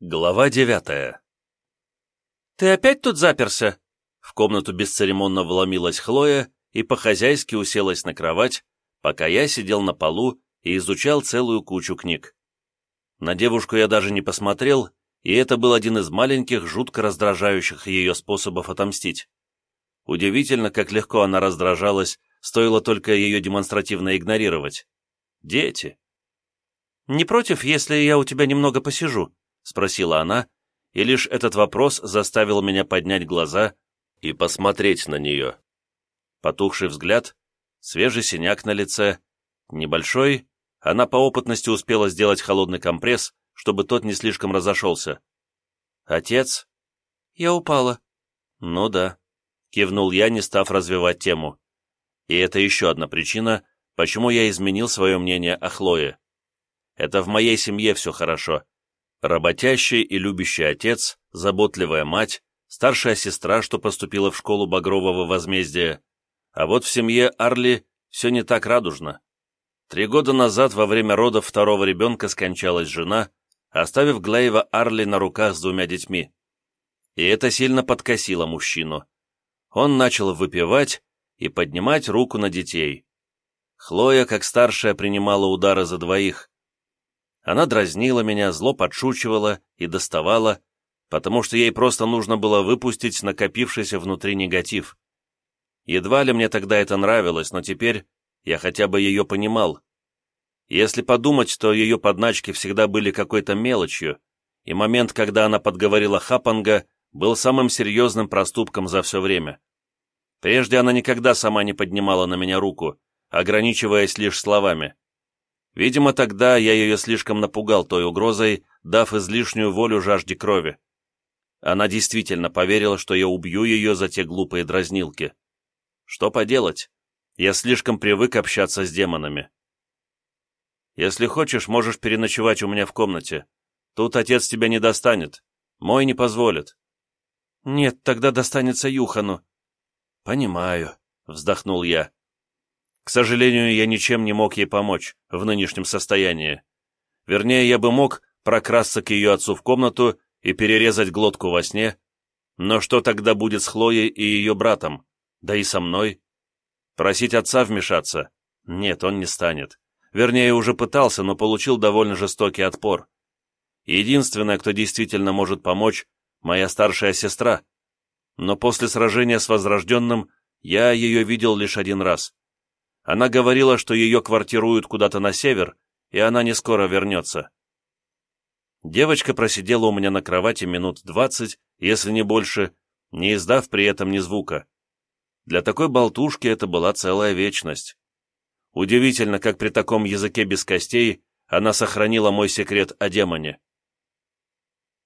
Глава девятая «Ты опять тут заперся?» В комнату бесцеремонно вломилась Хлоя и по-хозяйски уселась на кровать, пока я сидел на полу и изучал целую кучу книг. На девушку я даже не посмотрел, и это был один из маленьких, жутко раздражающих ее способов отомстить. Удивительно, как легко она раздражалась, стоило только ее демонстративно игнорировать. Дети. «Не против, если я у тебя немного посижу?» — спросила она, и лишь этот вопрос заставил меня поднять глаза и посмотреть на нее. Потухший взгляд, свежий синяк на лице, небольшой, она по опытности успела сделать холодный компресс, чтобы тот не слишком разошелся. «Отец?» «Я упала». «Ну да», — кивнул я, не став развивать тему. И это еще одна причина, почему я изменил свое мнение о Хлое. Это в моей семье все хорошо. Работящий и любящий отец, заботливая мать, старшая сестра, что поступила в школу Багрового возмездия. А вот в семье Арли все не так радужно. Три года назад во время родов второго ребенка скончалась жена, оставив Глейва Арли на руках с двумя детьми. И это сильно подкосило мужчину. Он начал выпивать и поднимать руку на детей. Хлоя, как старшая, принимала удары за двоих. Она дразнила меня, зло подшучивала и доставала, потому что ей просто нужно было выпустить накопившийся внутри негатив. Едва ли мне тогда это нравилось, но теперь я хотя бы ее понимал. Если подумать, то ее подначки всегда были какой-то мелочью, и момент, когда она подговорила Хапанга, был самым серьезным проступком за все время. Прежде она никогда сама не поднимала на меня руку, ограничиваясь лишь словами. Видимо, тогда я ее слишком напугал той угрозой, дав излишнюю волю жажде крови. Она действительно поверила, что я убью ее за те глупые дразнилки. Что поделать? Я слишком привык общаться с демонами. Если хочешь, можешь переночевать у меня в комнате. Тут отец тебя не достанет. Мой не позволит. Нет, тогда достанется Юхану. Понимаю, вздохнул я. К сожалению, я ничем не мог ей помочь в нынешнем состоянии. Вернее, я бы мог прокрасться к ее отцу в комнату и перерезать глотку во сне, но что тогда будет с Хлоей и ее братом? Да и со мной? Просить отца вмешаться? Нет, он не станет. Вернее, уже пытался, но получил довольно жестокий отпор. Единственная, кто действительно может помочь, моя старшая сестра. Но после сражения с Возрожденным я ее видел лишь один раз. Она говорила, что ее квартируют куда-то на север, и она не скоро вернется. Девочка просидела у меня на кровати минут двадцать, если не больше, не издав при этом ни звука. Для такой болтушки это была целая вечность. Удивительно, как при таком языке без костей она сохранила мой секрет о демоне.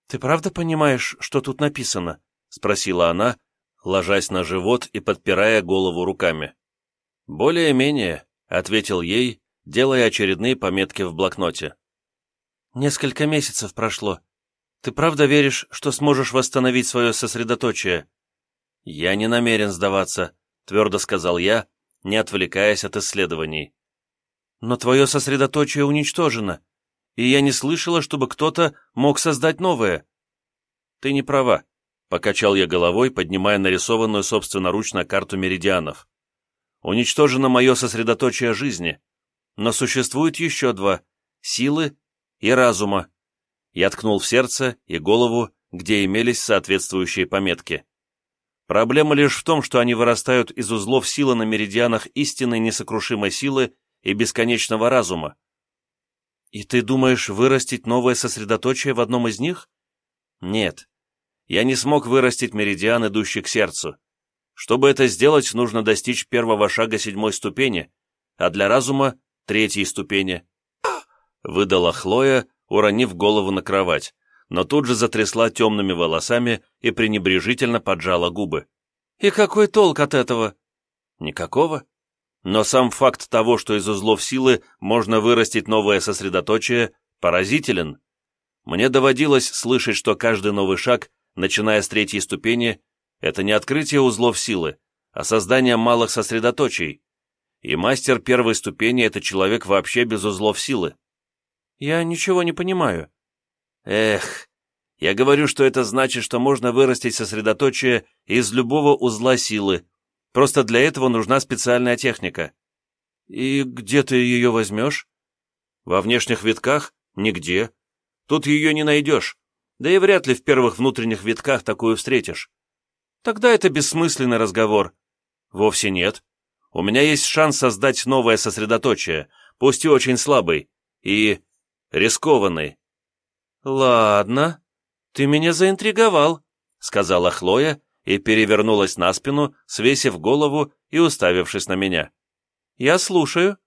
«Ты правда понимаешь, что тут написано?» — спросила она, ложась на живот и подпирая голову руками. «Более-менее», — ответил ей, делая очередные пометки в блокноте. «Несколько месяцев прошло. Ты правда веришь, что сможешь восстановить свое сосредоточие?» «Я не намерен сдаваться», — твердо сказал я, не отвлекаясь от исследований. «Но твое сосредоточие уничтожено, и я не слышала, чтобы кто-то мог создать новое». «Ты не права», — покачал я головой, поднимая нарисованную собственноручно карту меридианов уничтожено мое сосредоточие жизни, но существует еще два — силы и разума. Я ткнул в сердце и голову, где имелись соответствующие пометки. Проблема лишь в том, что они вырастают из узлов силы на меридианах истинной несокрушимой силы и бесконечного разума. И ты думаешь вырастить новое сосредоточие в одном из них? Нет. Я не смог вырастить меридиан, идущий к сердцу. Чтобы это сделать, нужно достичь первого шага седьмой ступени, а для разума — третьей ступени. Выдала Хлоя, уронив голову на кровать, но тут же затрясла темными волосами и пренебрежительно поджала губы. «И какой толк от этого?» «Никакого. Но сам факт того, что из узлов силы можно вырастить новое сосредоточие, поразителен. Мне доводилось слышать, что каждый новый шаг, начиная с третьей ступени, это не открытие узлов силы, а создание малых сосредоточий. И мастер первой ступени — это человек вообще без узлов силы. Я ничего не понимаю. Эх, Я говорю, что это значит, что можно вырастить сосредоточие из любого узла силы. Просто для этого нужна специальная техника. И где ты ее возьмешь? Во внешних витках? Нигде. Тут ее не найдешь. Да и вряд ли в первых внутренних витках такую встретишь. Тогда это бессмысленный разговор. Вовсе нет. У меня есть шанс создать новое сосредоточие, пусть и очень слабый, и рискованный. Ладно, ты меня заинтриговал, сказала Хлоя и перевернулась на спину, свесив голову и уставившись на меня. Я слушаю.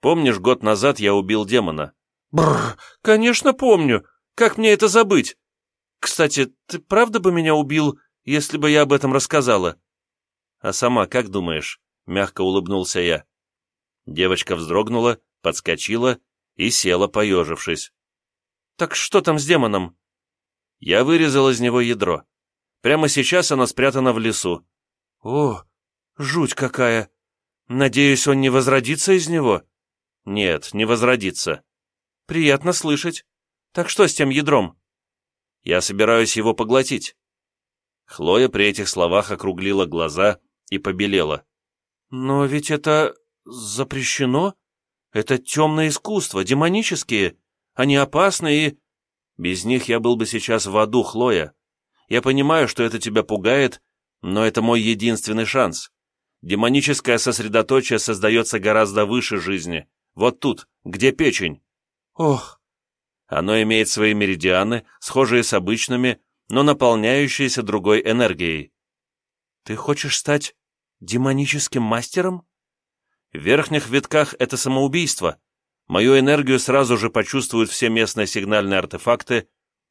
Помнишь, год назад я убил демона? Бррр, конечно помню. Как мне это забыть? Кстати, ты правда бы меня убил, если бы я об этом рассказала? А сама как думаешь? Мягко улыбнулся я. Девочка вздрогнула, подскочила и села, поежившись. «Так что там с демоном?» Я вырезал из него ядро. Прямо сейчас оно спрятано в лесу. «О, жуть какая! Надеюсь, он не возродится из него?» «Нет, не возродится». «Приятно слышать. Так что с тем ядром?» «Я собираюсь его поглотить». Хлоя при этих словах округлила глаза и побелела. «Но ведь это запрещено? Это темное искусство, демонические. Они опасны и...» «Без них я был бы сейчас в аду, Хлоя. Я понимаю, что это тебя пугает, но это мой единственный шанс. Демоническое сосредоточие создается гораздо выше жизни. Вот тут, где печень. Ох! Оно имеет свои меридианы, схожие с обычными, но наполняющиеся другой энергией. Ты хочешь стать демоническим мастером? В верхних витках это самоубийство. Мою энергию сразу же почувствуют все местные сигнальные артефакты,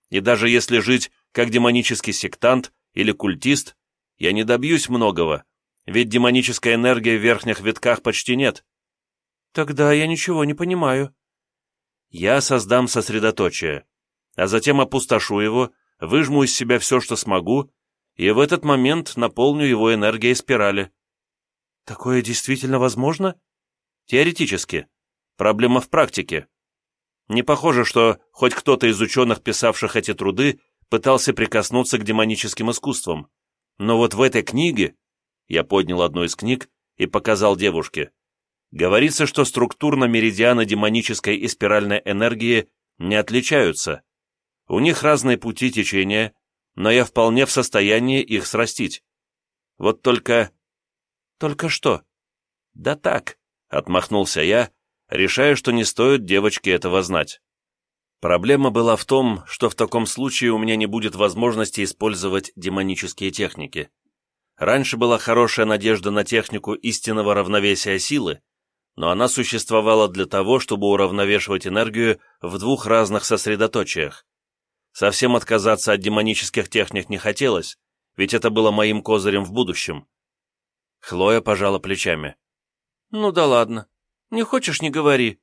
и даже если жить как демонический сектант или культист, я не добьюсь многого, ведь демонической энергии в верхних витках почти нет. Тогда я ничего не понимаю. Я создам сосредоточие, а затем опустошу его, выжму из себя все, что смогу, и в этот момент наполню его энергией спирали. Такое действительно возможно? Теоретически. Проблема в практике. Не похоже, что хоть кто-то из ученых, писавших эти труды, пытался прикоснуться к демоническим искусствам. Но вот в этой книге, я поднял одну из книг и показал девушке, говорится, что структурно меридианы демонической и спиральной энергии не отличаются. У них разные пути течения, но я вполне в состоянии их срастить. Вот только... Только что? Да так, отмахнулся я, решая, что не стоит девочке этого знать. Проблема была в том, что в таком случае у меня не будет возможности использовать демонические техники. Раньше была хорошая надежда на технику истинного равновесия силы, но она существовала для того, чтобы уравновешивать энергию в двух разных сосредоточиях. Совсем отказаться от демонических техник не хотелось, ведь это было моим козырем в будущем. Хлоя пожала плечами. «Ну да ладно. Не хочешь, не говори.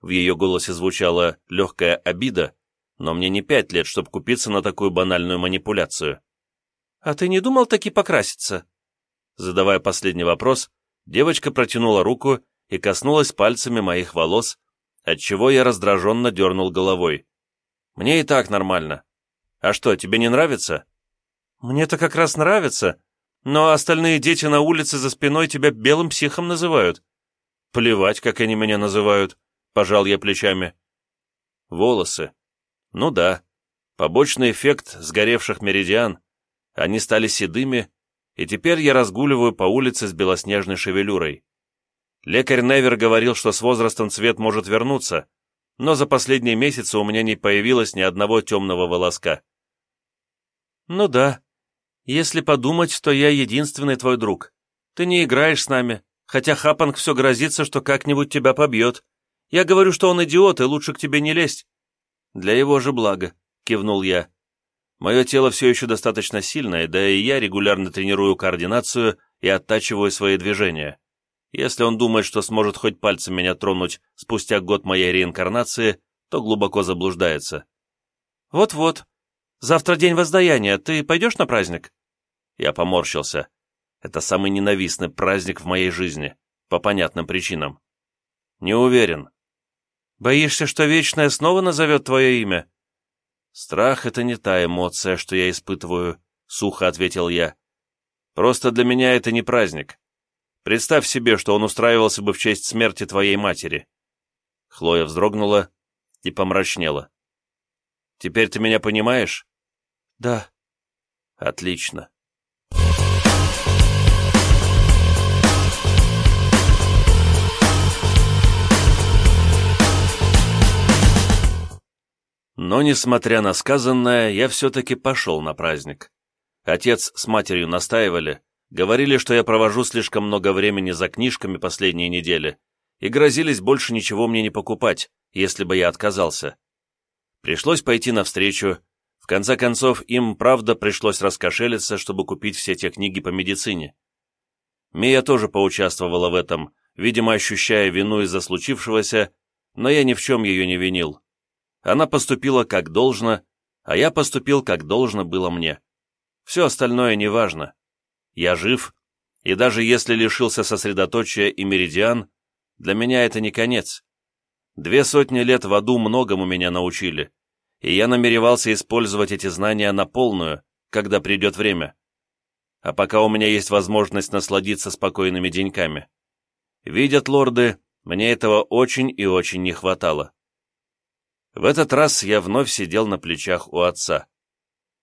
В ее голосе звучала легкая обида, но мне не пять лет, чтобы купиться на такую банальную манипуляцию. «А ты не думал таки покраситься?» Задавая последний вопрос, девочка протянула руку и коснулась пальцами моих волос, отчего я раздраженно дернул головой. «Мне и так нормально. А что, тебе не нравится?» «Мне-то как раз нравится, но остальные дети на улице за спиной тебя белым психом называют». «Плевать, как они меня называют. Пожал я плечами. Волосы. Ну да. Побочный эффект сгоревших меридиан. Они стали седыми, и теперь я разгуливаю по улице с белоснежной шевелюрой. Лекарь Невер говорил, что с возрастом цвет может вернуться, но за последние месяцы у меня не появилось ни одного темного волоска. Ну да. Если подумать, то я единственный твой друг. Ты не играешь с нами, хотя Хапанг все грозится, что как-нибудь тебя побьет. Я говорю, что он идиот, и лучше к тебе не лезть». «Для его же блага», — кивнул я. «Мое тело все еще достаточно сильное, да и я регулярно тренирую координацию и оттачиваю свои движения. Если он думает, что сможет хоть пальцем меня тронуть спустя год моей реинкарнации, то глубоко заблуждается». «Вот-вот. Завтра день воздаяния. Ты пойдешь на праздник?» Я поморщился. Это самый ненавистный праздник в моей жизни, по понятным причинам. «Не уверен. Боишься, что Вечная снова назовет твое имя?» «Страх — это не та эмоция, что я испытываю», — сухо ответил я. «Просто для меня это не праздник. Представь себе, что он устраивался бы в честь смерти твоей матери». Хлоя вздрогнула и помрачнела. «Теперь ты меня понимаешь?» «Да». «Отлично. Но, несмотря на сказанное, я все-таки пошел на праздник. Отец с матерью настаивали, говорили, что я провожу слишком много времени за книжками последние недели, и грозились больше ничего мне не покупать, если бы я отказался. Пришлось пойти навстречу, в конце концов, им, правда, пришлось раскошелиться, чтобы купить все те книги по медицине. Мия тоже поучаствовала в этом, видимо, ощущая вину из-за случившегося, но я ни в чем ее не винил. Она поступила как должно, а я поступил как должно было мне. Все остальное неважно. Я жив, и даже если лишился сосредоточия и меридиан, для меня это не конец. Две сотни лет в аду многому меня научили, и я намеревался использовать эти знания на полную, когда придет время. А пока у меня есть возможность насладиться спокойными деньками. Видят лорды, мне этого очень и очень не хватало. В этот раз я вновь сидел на плечах у отца.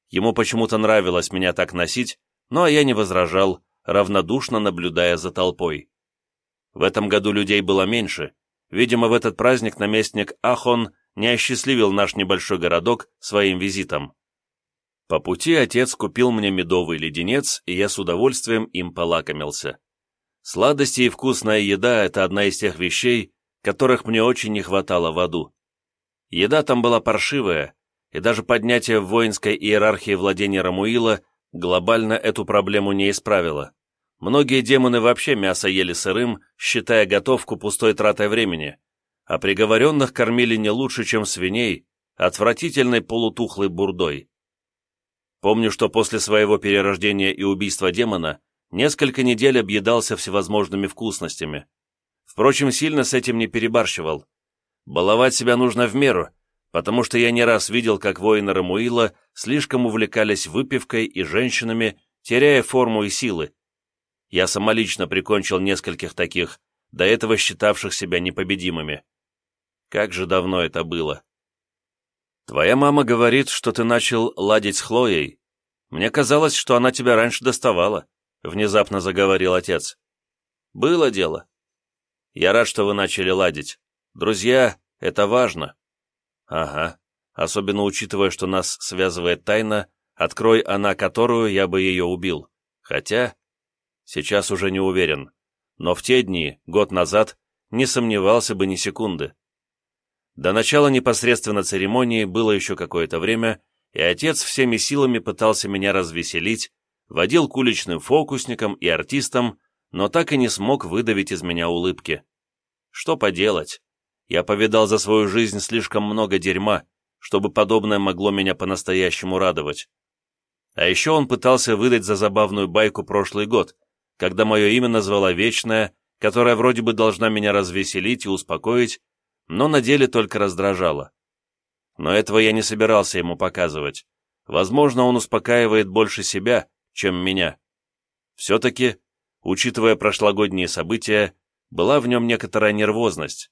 Ему почему-то нравилось меня так носить, но я не возражал, равнодушно наблюдая за толпой. В этом году людей было меньше. Видимо, в этот праздник наместник Ахон не осчастливил наш небольшой городок своим визитом. По пути отец купил мне медовый леденец, и я с удовольствием им полакомился. Сладости и вкусная еда – это одна из тех вещей, которых мне очень не хватало в аду. Еда там была паршивая, и даже поднятие в воинской иерархии владения Рамуила глобально эту проблему не исправило. Многие демоны вообще мясо ели сырым, считая готовку пустой тратой времени, а приговоренных кормили не лучше, чем свиней, отвратительной полутухлой бурдой. Помню, что после своего перерождения и убийства демона несколько недель объедался всевозможными вкусностями. Впрочем, сильно с этим не перебарщивал, Баловать себя нужно в меру, потому что я не раз видел, как воины Рамуила слишком увлекались выпивкой и женщинами, теряя форму и силы. Я самолично прикончил нескольких таких, до этого считавших себя непобедимыми. Как же давно это было. Твоя мама говорит, что ты начал ладить с Хлоей. Мне казалось, что она тебя раньше доставала, — внезапно заговорил отец. Было дело. Я рад, что вы начали ладить. Друзья, это важно. Ага, особенно учитывая, что нас связывает тайна, открой она которую, я бы ее убил. Хотя, сейчас уже не уверен. Но в те дни, год назад, не сомневался бы ни секунды. До начала непосредственно церемонии было еще какое-то время, и отец всеми силами пытался меня развеселить, водил к уличным фокусникам и артистам, но так и не смог выдавить из меня улыбки. Что поделать? Я повидал за свою жизнь слишком много дерьма, чтобы подобное могло меня по-настоящему радовать. А еще он пытался выдать за забавную байку прошлый год, когда мое имя назвала Вечная, которая вроде бы должна меня развеселить и успокоить, но на деле только раздражала. Но этого я не собирался ему показывать. Возможно, он успокаивает больше себя, чем меня. Все-таки, учитывая прошлогодние события, была в нем некоторая нервозность.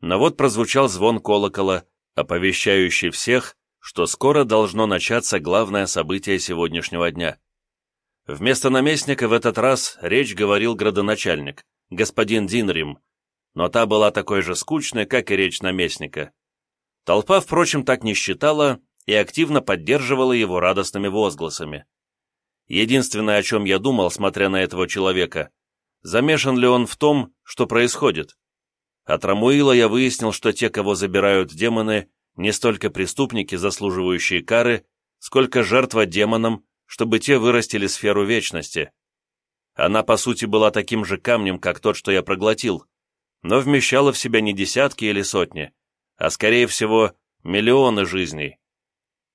Но вот прозвучал звон колокола, оповещающий всех, что скоро должно начаться главное событие сегодняшнего дня. Вместо наместника в этот раз речь говорил градоначальник, господин Динрим, но та была такой же скучной, как и речь наместника. Толпа, впрочем, так не считала и активно поддерживала его радостными возгласами. Единственное, о чем я думал, смотря на этого человека, замешан ли он в том, что происходит. От Рамуила я выяснил, что те, кого забирают демоны, не столько преступники, заслуживающие кары, сколько жертва демонам, чтобы те вырастили сферу вечности. Она, по сути, была таким же камнем, как тот, что я проглотил, но вмещала в себя не десятки или сотни, а, скорее всего, миллионы жизней.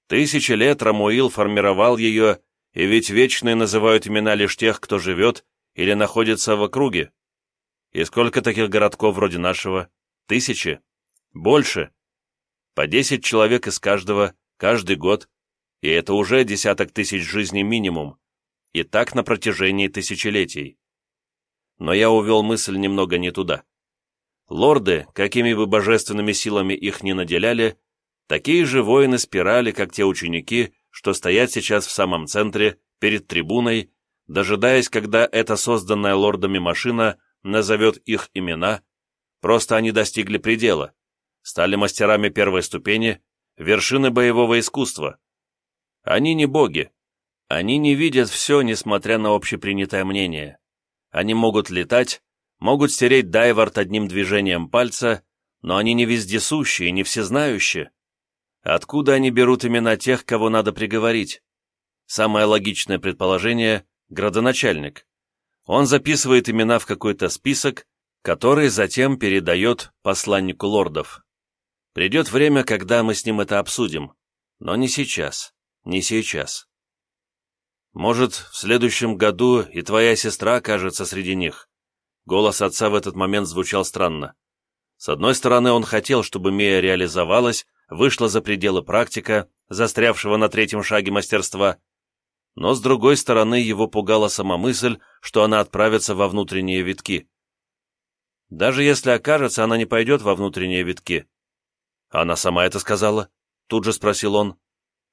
Тысячи лет Рамуил формировал ее, и ведь вечные называют имена лишь тех, кто живет или находится в округе. И сколько таких городков вроде нашего? Тысячи? Больше? По десять человек из каждого, каждый год, и это уже десяток тысяч жизней минимум, и так на протяжении тысячелетий. Но я увел мысль немного не туда. Лорды, какими бы божественными силами их ни наделяли, такие же воины спирали, как те ученики, что стоят сейчас в самом центре, перед трибуной, дожидаясь, когда эта созданная лордами машина назовет их имена, просто они достигли предела, стали мастерами первой ступени, вершины боевого искусства. Они не боги, они не видят все, несмотря на общепринятое мнение. Они могут летать, могут стереть дайвард одним движением пальца, но они не вездесущие, не всезнающие. Откуда они берут имена тех, кого надо приговорить? Самое логичное предположение – градоначальник. Он записывает имена в какой-то список, который затем передает посланнику лордов. Придет время, когда мы с ним это обсудим, но не сейчас, не сейчас. Может, в следующем году и твоя сестра окажется среди них. Голос отца в этот момент звучал странно. С одной стороны, он хотел, чтобы Мия реализовалась, вышла за пределы практика, застрявшего на третьем шаге мастерства, но с другой стороны его пугала сама мысль, что она отправится во внутренние витки. Даже если окажется, она не пойдет во внутренние витки. Она сама это сказала? Тут же спросил он.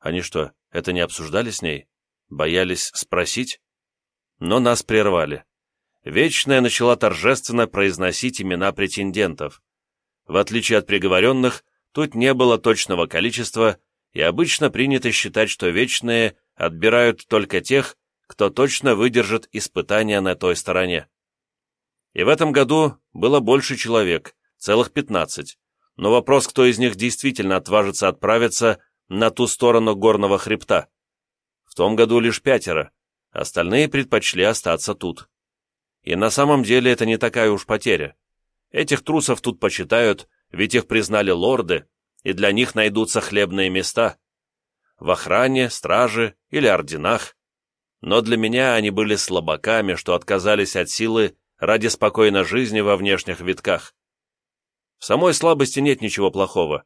Они что, это не обсуждали с ней? Боялись спросить? Но нас прервали. Вечная начала торжественно произносить имена претендентов. В отличие от приговоренных, Тут не было точного количества, и обычно принято считать, что вечные отбирают только тех, кто точно выдержит испытания на той стороне. И в этом году было больше человек, целых пятнадцать, но вопрос, кто из них действительно отважится отправиться на ту сторону горного хребта. В том году лишь пятеро, остальные предпочли остаться тут. И на самом деле это не такая уж потеря. Этих трусов тут почитают, ведь их признали лорды, и для них найдутся хлебные места. В охране, страже или орденах. Но для меня они были слабаками, что отказались от силы ради спокойной жизни во внешних витках. В самой слабости нет ничего плохого.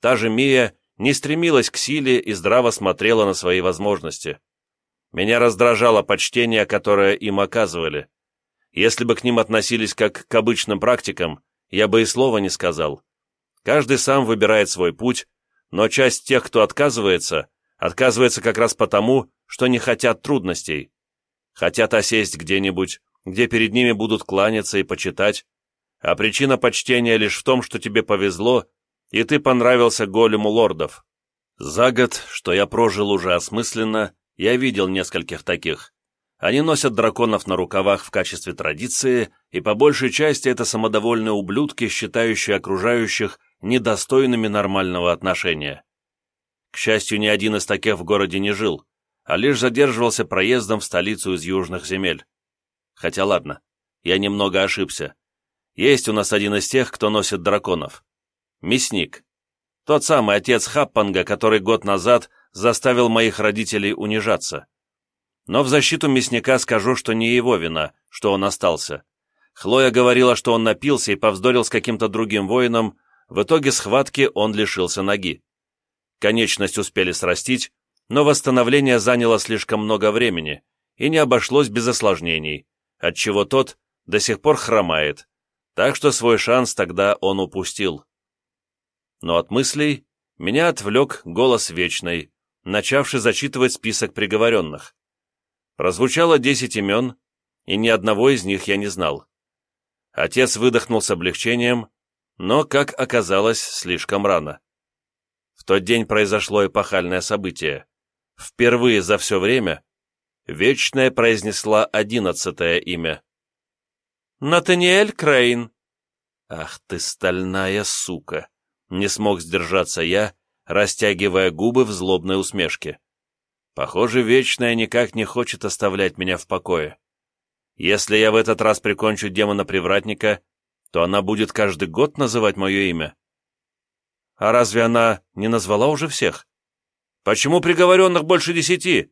Та же Мия не стремилась к силе и здраво смотрела на свои возможности. Меня раздражало почтение, которое им оказывали. Если бы к ним относились как к обычным практикам, я бы и слова не сказал. Каждый сам выбирает свой путь, но часть тех, кто отказывается, отказывается как раз потому, что не хотят трудностей. Хотят осесть где-нибудь, где перед ними будут кланяться и почитать, а причина почтения лишь в том, что тебе повезло, и ты понравился голему лордов. За год, что я прожил уже осмысленно, я видел нескольких таких. Они носят драконов на рукавах в качестве традиции, и по большей части это самодовольные ублюдки, считающие окружающих недостойными нормального отношения. К счастью, ни один из таких в городе не жил, а лишь задерживался проездом в столицу из южных земель. Хотя ладно, я немного ошибся. Есть у нас один из тех, кто носит драконов. Мясник. Тот самый отец Хаппанга, который год назад заставил моих родителей унижаться. Но в защиту мясника скажу, что не его вина, что он остался. Хлоя говорила, что он напился и повздорил с каким-то другим воином, в итоге схватки он лишился ноги. Конечность успели срастить, но восстановление заняло слишком много времени и не обошлось без осложнений, отчего тот до сих пор хромает, так что свой шанс тогда он упустил. Но от мыслей меня отвлек голос Вечной, начавший зачитывать список приговоренных. Прозвучало десять имен, и ни одного из них я не знал. Отец выдохнул с облегчением, но, как оказалось, слишком рано. В тот день произошло эпохальное событие. Впервые за все время Вечная произнесла одиннадцатое имя. «Натаниэль Крейн!» «Ах ты, стальная сука!» Не смог сдержаться я, растягивая губы в злобной усмешке. Похоже, Вечная никак не хочет оставлять меня в покое. Если я в этот раз прикончу демона-привратника, то она будет каждый год называть мое имя. А разве она не назвала уже всех? Почему приговоренных больше десяти?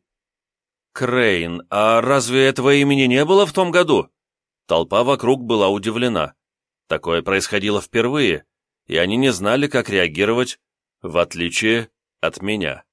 Крейн, а разве этого имени не было в том году? Толпа вокруг была удивлена. Такое происходило впервые, и они не знали, как реагировать, в отличие от меня.